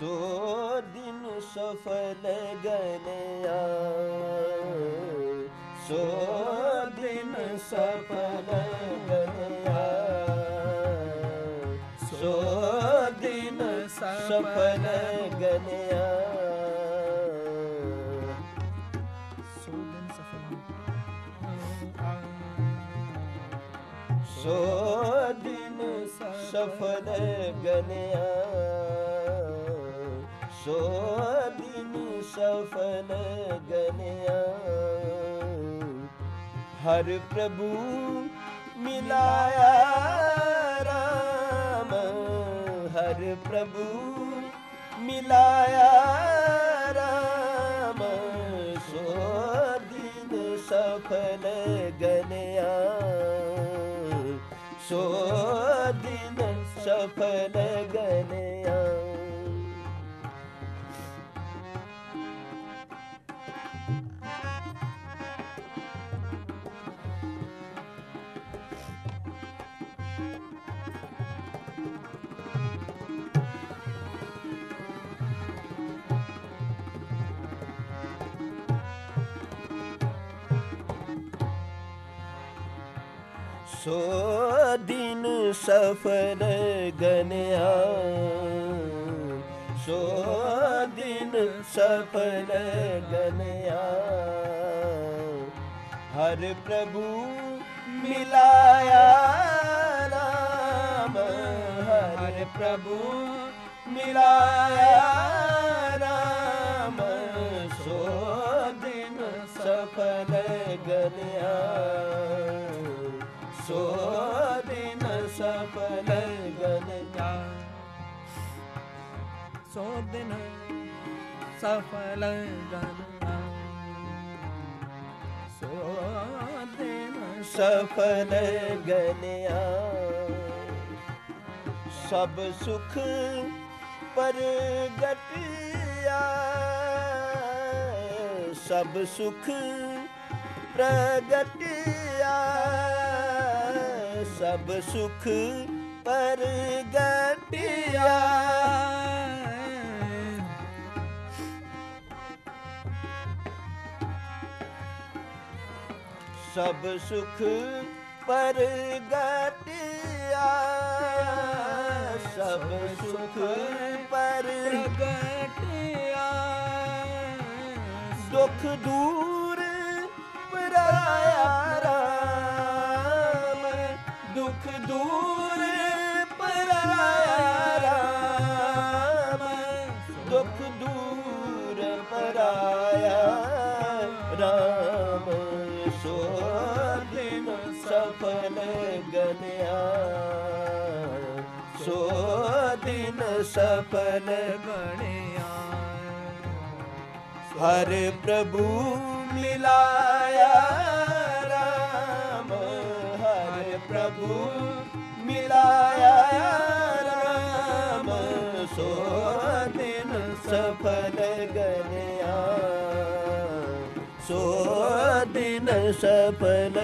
ਸੋ ਦਿਨ ਸਫਲ ਗਨਿਆ ਸੋ ਦਿਨ ਸਫਲ ਗਨਿਆ ਸੋ ਦਿਨ ਸਫਲ ਗਨਿਆ ਸੋ ਦਿਨ ਸਫਲ ਸੋ ਦਿਨ ਸਫਲ ਗਨਿਆ ਸੋ ਦਿਨ ਸਫਲ ਗਨਿਆ ਹਰ ਪ੍ਰਭੂ ਮਿਲਾਇਆ ਰਾਮ ਹਰ ਪ੍ਰਭੂ ਮਿਲਾਇਆ ਰਾਮ ਸੋ ਦਿਨ ਸਫਲ ਗਨਿਆ ਸੋ ਦਿਨ ਸਫਲ ਸੋ ਦਿਨ ਸਫ਼ਰ ਗਨਿਆ। ਸੋ ਦਿਨ ਸਫ਼ਰ ਗਨਿਆ। ਹਰ ਪ੍ਰਭੂ ਮਿਲਾਇਆ ਰਾਮ। ਹਰ ਪ੍ਰਭੂ ਮਿਲਾਇਆ ਰਾਮ। ਸੋ ਦਿਨ ਸਫਲ ਗਨਿਆ। ਸੋ ਦਿਨ ਸਫਲ ਗਨਿਆ ਸੋ ਦਿਨ ਸਫਲ ਗਨਿਆ ਸੋ ਦਿਨ ਸਫਲ ਗਨਿਆ ਸਭ ਸੁਖ ਪ੍ਰਗਟਿਆ ਸਭ ਸੁਖ ਪ੍ਰਗਟਿਆ ਸਭ ਸੁਖ ਪ੍ਰਗਟਿਆ ਸਭ ਸੁਖ ਪ੍ਰਗਟਿਆ ਸਭ ਸੁਖ ਪ੍ਰਗਟਿਆ ਦੁਖ ਦੂਰ ਪਰਾਇਆ ਦੂਰ ਪਰਾਇਆ ਰਾਮ ਦੁਖ ਦੂਰ ਪਰਾਇਆ ਰਾਮ ਸੋ ਦਿਨ ਸਫਲ ਗਨਿਆ। ਸੋ ਦਿਨ ਸਫਲ ਗਣਿਆ ਹਰ ਪ੍ਰਭੂ ਮਿਲਾਇਆ। ਰਾਮ, ਹਰ ਪ੍ਰਭੂ सो दिन सफल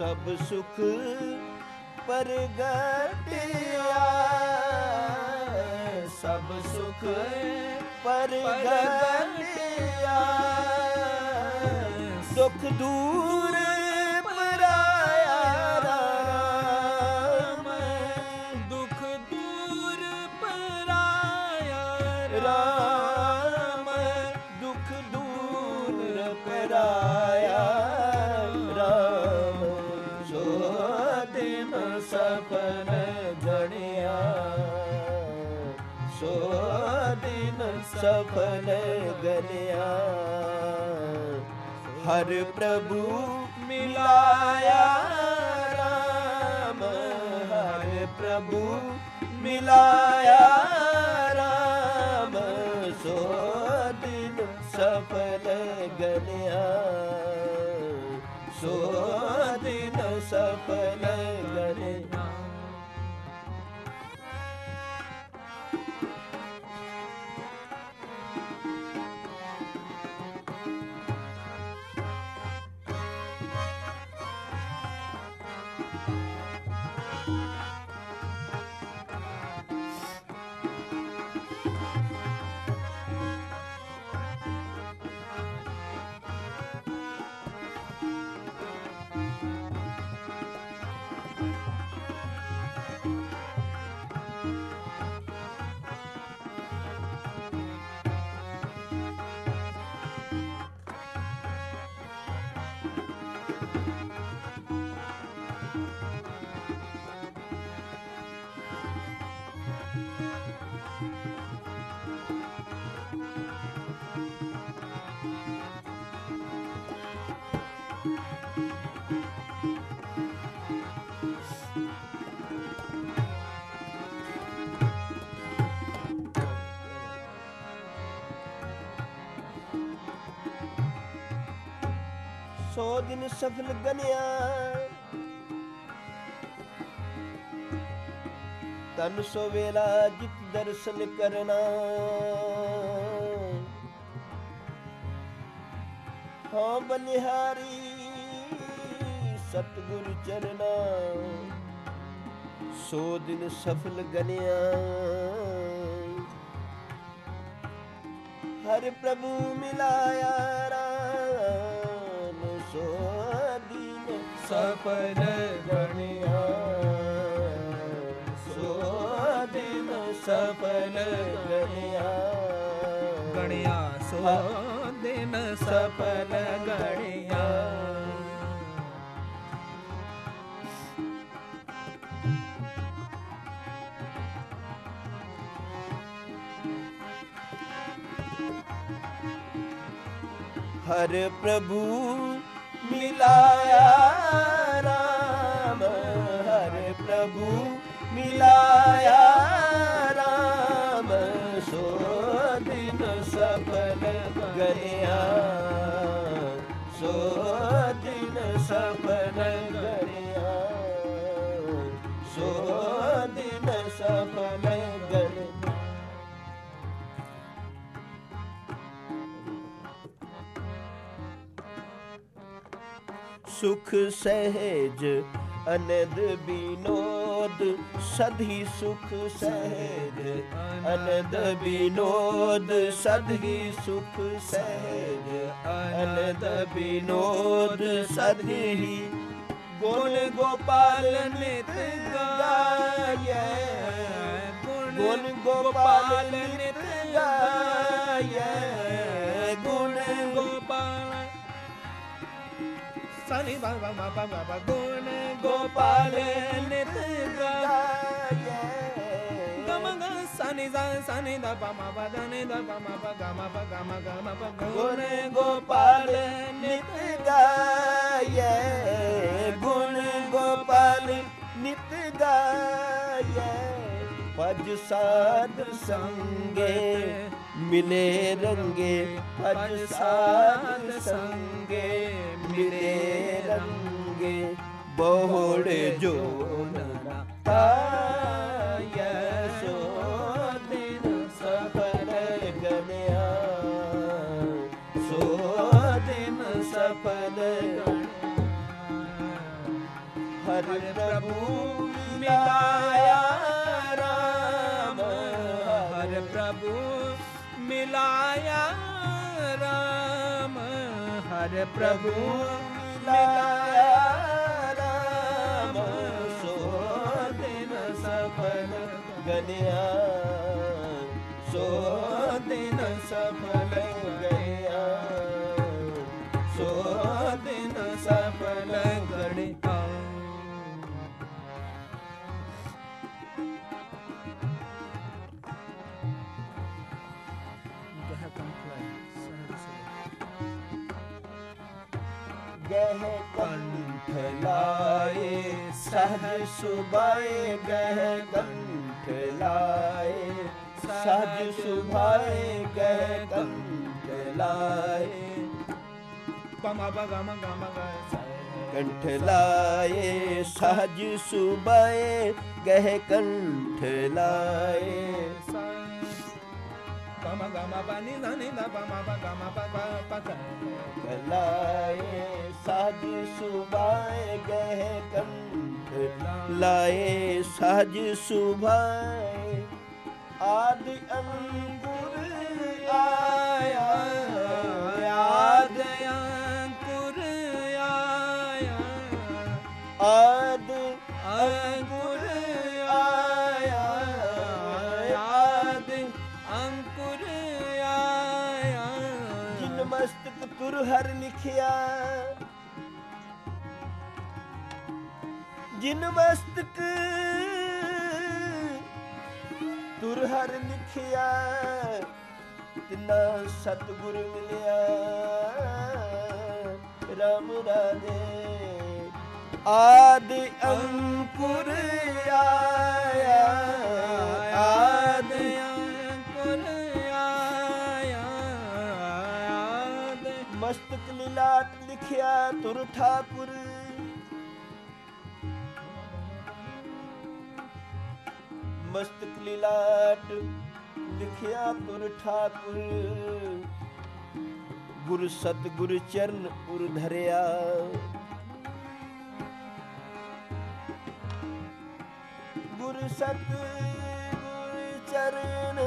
ਸਭ ਸੁਖ ਪ੍ਰਗਟਿਆ ਸਭ ਸੁਖ ਪ੍ਰਗਟਿਆ ਦੁਖ ਦੂਰ ਸਪਨ ਗਣਿਆ ਸੋ ਦਿਨ ਸਫਲ ਗਲਿਆ। ਹਰ ਪ੍ਰਭੂ ਮਿਲਾਇਆ ਰਾਮ। ਹਰ ਪ੍ਰਭੂ ਮਿਲਾਇਆ ਰਾਮ। ਸੋ ਦਿਨ ਸਫਲ ਗਲਿਆ। ਸੋ ਦਿਨ ਸਫਲ ਸੋ ਦਿਨ ਸਫਲ ਗਨਿਆ ਤਨ ਸੋ ਵੇਲਾ ਜਿਤ ਦਰਸ਼ਨ ਕਰਨਾ ਹਾਂ ਬਲਿਹਾਰੀ ਸਤਿਗੁਰ ਚਰਨਾ ਸੋ ਦਿਨ ਸਫਲ ਗਨਿਆ ਹਰ ਪ੍ਰਭੂ ਮਿਲਾਇਆ ਸਫਲ ਗਣਿਆ ਸੋ ਦਿਨ ਸਫਲ ਗਣਿਆ ਗਣਿਆ ਸੋ ਦਿਨ ਸਫਲ ਗਣਿਆ ਹਰ ਪ੍ਰਭੂ ਮਿਲਾਇਆ ਰਾਮ ਹਰ ਪ੍ਰਭੂ ਮਿਲਾਇਆ ਰਾਮ ਸੋ ਦਿਨ ਸਫਲ ਗਇਆ ਸੋ ਦਿਨ ਸਫਲ ਗਲਿਆ ਸੁਖ ਸਹਿਜ ਅਨੰਦ ਬਿਨੋਦ ਸਧੀ ਸੁਖ ਸਹਿਜ ਅਨੰਦ ਬਿਨੋਦ ਸਧੀ ਸੁਖ ਸਹਿਜ ਅਨੰਦ ਬਿਨੋਦ ਸਧੀ ਗੁਣ ਗੋਪਾਲ ਨਿਤ ਗਾਇਐ ਗੁਣ ਗੋਪਾਲ ਨਿਤ ਗਾਇਐ ਗੁਣ ਗੋਪਾਲ ਸਨੀ ਬਾ ਬਾ ਬਾ ਬਾ ਬਾ ਬਾ ਗੁਣ ਗੋਪਾਲ ਨਿਤ ਗਾ ਗਾਇਐ ਗਮ ਗ ਸਨੀ ਜ਼ ਸਨੀ ਦ ਪ ਮ ਪ ਦ ਨੀ ਦ ਪ ਮ ਪ ਗ ਮ ਪ ਗ ਮ ਗ ਮ ਪ ਗੁਣ ਗੋਪਾਲ ਨਿਤ ਗਾਇਐ ਗੁਣ ਗੋਪਾਲ ਨਿਤ ਗਾਇਐ ਪਜ ਸਾਧ ਸੰਗੇ ਮਿਲੇ ਰੰਗੇ। ਪਜ ਸਾਧ ਸੰਗੇ ਮਿਲੇ ਰੰਗੇ ਬੋੜ ਜੋ ਨਾ ਆਇਐ ਸੋ ਦਿਨ ਸਫਲ ਗਲਿਆ ਸੋ ਦਿਨ ਸਫਲ ਪ੍ਰਭੂ ਮਿਲਾਇਆ ਰਾਮ। ਹਰ ਪ੍ਰਭੂ ਮਿਲਾਇਆ ਹਰ ਪ੍ਰਭੂ ਮਿਲਾਇਆ ਰਾਮ ਸੋ ਦਿਨ ਸਫਲ ਗਨਿਆ ਸੋ ਦਿਨ ਸਫਲ ਸੁਭਾਏ ਗਹਿ ਕੰਠ ਲਾਏ ਸਹਜ ਸੁਭਾਏ ਗਹਿ ਕੰਠ ਲਾਏ ਪਮਾ ਬਗਮ ਗਮ ਗ ਕੰਠ ਲਾਏ ਸਹਜ ਸੁਭਾਏ ਗਹਿ ਕੰਠ ਲਾਏ ਪਮ ਗਮ ਬਨੀ ਧਨੀ ਦ ਪਮ ਬਗਮ ਪਗ ਪਗ ਲਾਏ ਸਹਜ ਸੁਭਾਏ ਗਹਿ ਕੰਠ ਲਾਏ ਸਹਜ ਸੁਭਾਏ। ਆਦਿ ਅੰਗੁਰ ਆਇਆ ਆਦ ਅੰਕੁਰ ਆਇਆ। ਆਦ ਅੰਕੁਰ ਆਇਆ ਆਦ ਅੰਕੁਰ ਆਇਆ। ਜਿਨ ਮਸਤਕ ਤੁਰ ਹਰ ਲਿਖਿਆ। ਜਿਨ ਮਸਤਕ ਤੁਰ ਹਰ ਲਿਖਿਆ ਤਿਨਾ ਸਤਿਗੁਰ ਮਿਲਿਆ। ਰਾਮ ਰਾਜੇ, ਆਦਿ ਅੰਕੁਰ ਆਇਆ, ਆਦਿ ਅੰਕੁਰ ਆਇਆ ਮਸਤਕ ਲੀਲਾਟ ਲਿਖਿਆ ਤੁਰ ਠਾਕੁਰ। ਮਸਤਕ ਲੀਲਾਟ ਲਿਖਿਆ ਤੁਰ ਠਾਕੁਰ। ਗੁਰ ਸਤ ਗੁਰ ਚਰਨ ਉਰ ਧਰਿਆ। ਗੁਰ ਸਤ ਗੁਰ ਚਰਨ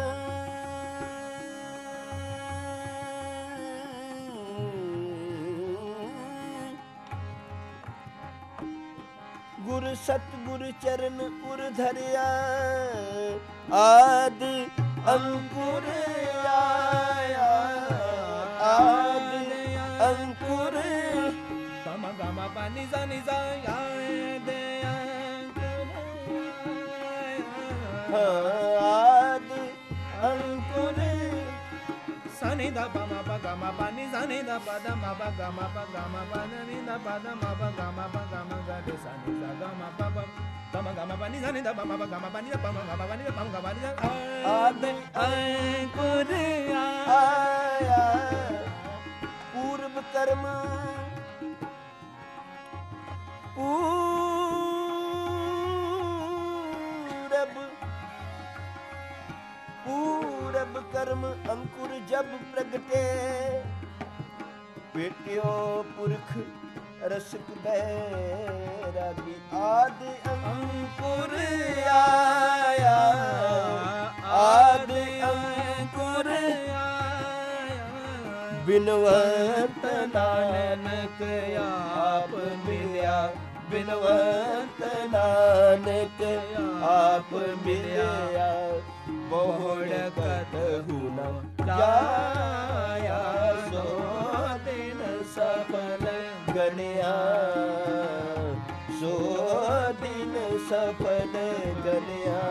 ਗੁਰ ਸਤ ਗੁਰ ਚਰਨ ਉਰ ਧਰਿਆ ਆਦ ਅੰਕੁਰ ਸਨੀ ਦ ਪਮ ਬਗਮ ਬਨੀ ਸਨੀ ਦ ਪਦ ਮ ਬਗਮ ਬਗਮ ਬਨੀ ਦ ਪਦ ਮ ਬਗਮ ਬਗਮ ਗਦ ਸਨੀ ਦ ਗਮ ਪਮ ਪਮ ਗਮ ਬਨੀ ਸਨੀ ਦ ਪਮ ਬਗਮ ਬਨੀ ਦ ਪਮ ਗਮ ਬਨੀ ਦ ਪਮ ਗਮ ਬਨੀ ਦ ਆਦ ਅੰਕੁਰ ਆਇਆ ਪੂਰਬ ਕਰਮ ਜਬ ਪ੍ਰਗਟੇ ਪੇਟਿਓ ਪੁਰਖ ਰਸਕ ਬੈਰਾਗੀ ਆਦ ਅੰਕੁਰ ਆਇਆ, ਆਦ ਅੰਕੁਰ ਬਿਨਵੰਤ ਨਾਨਕ ਆਪ ਮਿਲਿਆ, ਬਿਨਵੰਤ ਨਾਨਕ ਆਪ ਮਿਲਿਆ। ਬੋੜ ਕਤ ਹੁਨਾ ਜਾਇਆ ਸੋ ਦਿਨ ਸਫਲ ਗਣਿਆ ਸੋ ਦਿਨ ਸਫਲ ਗਣਿਆ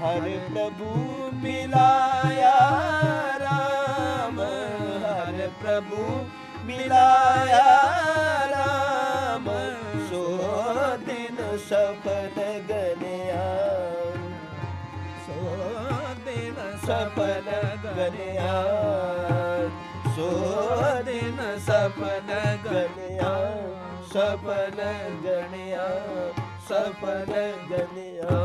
ਹਰ ਪ੍ਰਭੂ ਮਿਲਾਇਆ ਰਾਮ ਹਰ ਪ੍ਰਭੂ ਮਿਲਾਇਆ ਰਾਮ ਸੋ ਦਿਨ ਸਫਲ ਗਣਿਆ ਦਿਨ ਸਫਲ ਗਣਿਆ ਸੋ ਦਿਨ ਸਫਲ ਗਣਿਆ ਸਫਲ ਗਣਿਆ ਸਫਲ ਗਣਿਆ